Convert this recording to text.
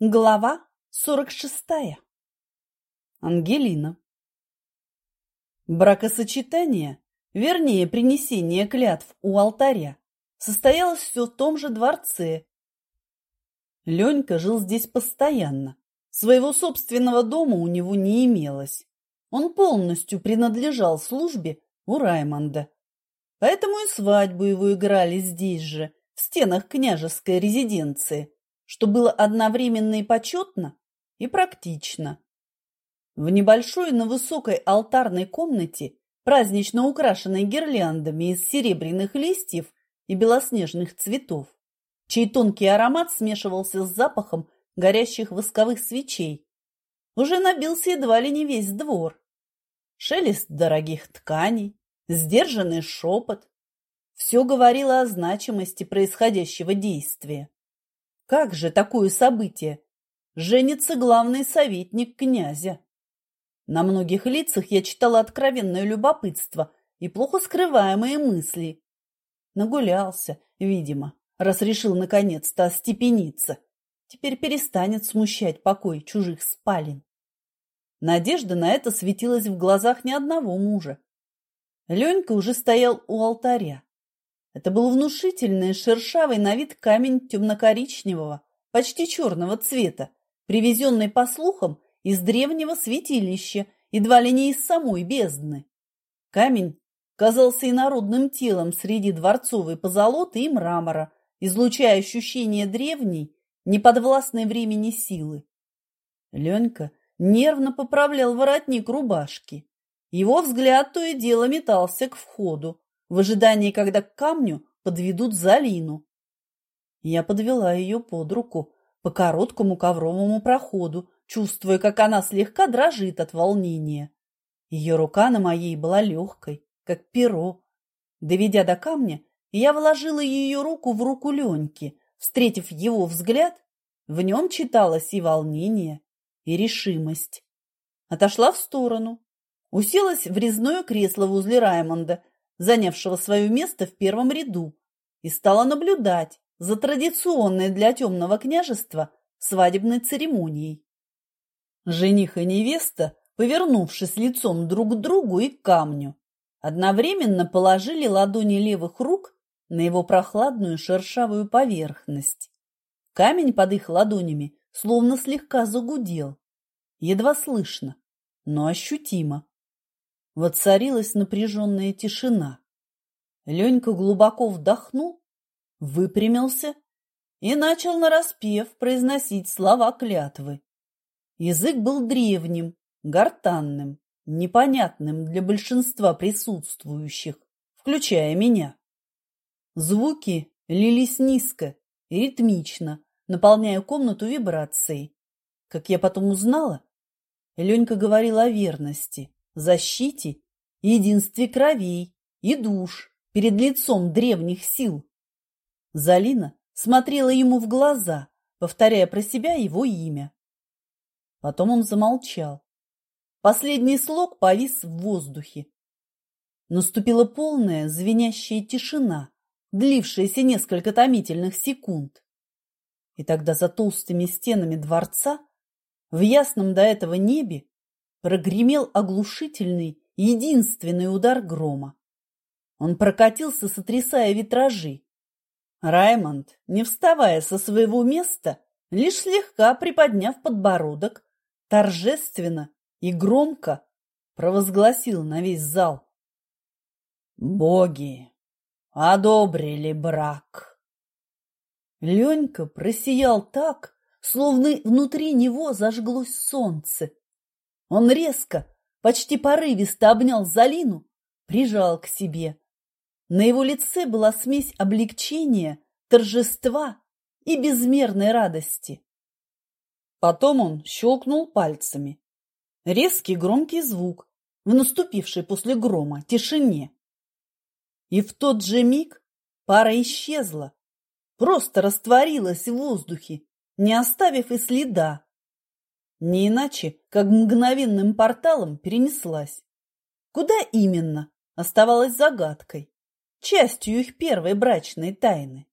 Глава сорок шестая. Ангелина. Бракосочетание, вернее, принесение клятв у алтаря, состоялось все в том же дворце. Ленька жил здесь постоянно. Своего собственного дома у него не имелось. Он полностью принадлежал службе у Раймонда. Поэтому и свадьбу его играли здесь же, в стенах княжеской резиденции что было одновременно и почетно, и практично. В небольшой, но высокой алтарной комнате, празднично украшенной гирляндами из серебряных листьев и белоснежных цветов, чей тонкий аромат смешивался с запахом горящих восковых свечей, уже набился едва ли не весь двор. Шелест дорогих тканей, сдержанный шепот – все говорило о значимости происходящего действия. Как же такое событие? Женится главный советник князя. На многих лицах я читала откровенное любопытство и плохо скрываемые мысли. Нагулялся, видимо, раз решил наконец-то остепениться. Теперь перестанет смущать покой чужих спален. Надежда на это светилась в глазах ни одного мужа. Ленька уже стоял у алтаря. Это был внушительный шершавый на вид камень темно-коричневого, почти черного цвета, привезенный, по слухам, из древнего святилища, едва ли не из самой бездны. Камень казался инородным телом среди дворцовой позолоты и мрамора, излучая ощущение древней, неподвластной времени силы. Ленька нервно поправлял воротник рубашки. Его взгляд то и дело метался к входу, в ожидании, когда к камню подведут Залину. Я подвела ее под руку по короткому ковровому проходу, чувствуя, как она слегка дрожит от волнения. Ее рука на моей была легкой, как перо. Доведя до камня, я вложила ее руку в руку Леньки. Встретив его взгляд, в нем читалось и волнение, и решимость. Отошла в сторону, уселась в резное кресло возле Раймонда, занявшего свое место в первом ряду, и стала наблюдать за традиционной для темного княжества свадебной церемонией. Жених и невеста, повернувшись лицом друг к другу и к камню, одновременно положили ладони левых рук на его прохладную шершавую поверхность. Камень под их ладонями словно слегка загудел, едва слышно, но ощутимо. Воцарилась напряженная тишина. Ленька глубоко вдохнул, выпрямился и начал нараспев произносить слова клятвы. Язык был древним, гортанным, непонятным для большинства присутствующих, включая меня. Звуки лились низко и ритмично, наполняя комнату вибрацией. Как я потом узнала, Ленька говорил о верности, защите, единстве кровей и душ перед лицом древних сил. Залина смотрела ему в глаза, повторяя про себя его имя. Потом он замолчал. Последний слог повис в воздухе. Наступила полная звенящая тишина, длившаяся несколько томительных секунд. И тогда за толстыми стенами дворца, в ясном до этого небе, прогремел оглушительный, единственный удар грома. Он прокатился, сотрясая витражи. Раймонд, не вставая со своего места, лишь слегка приподняв подбородок, торжественно и громко провозгласил на весь зал. «Боги одобрили брак!» Ленька просиял так, словно внутри него зажглось солнце. Он резко, почти порывисто обнял Залину, прижал к себе. На его лице была смесь облегчения, торжества и безмерной радости. Потом он щелкнул пальцами. Резкий громкий звук в наступившей после грома тишине. И в тот же миг пара исчезла, просто растворилась в воздухе, не оставив и следа. Не иначе, как мгновенным порталом перенеслась. Куда именно, оставалось загадкой, частью их первой брачной тайны.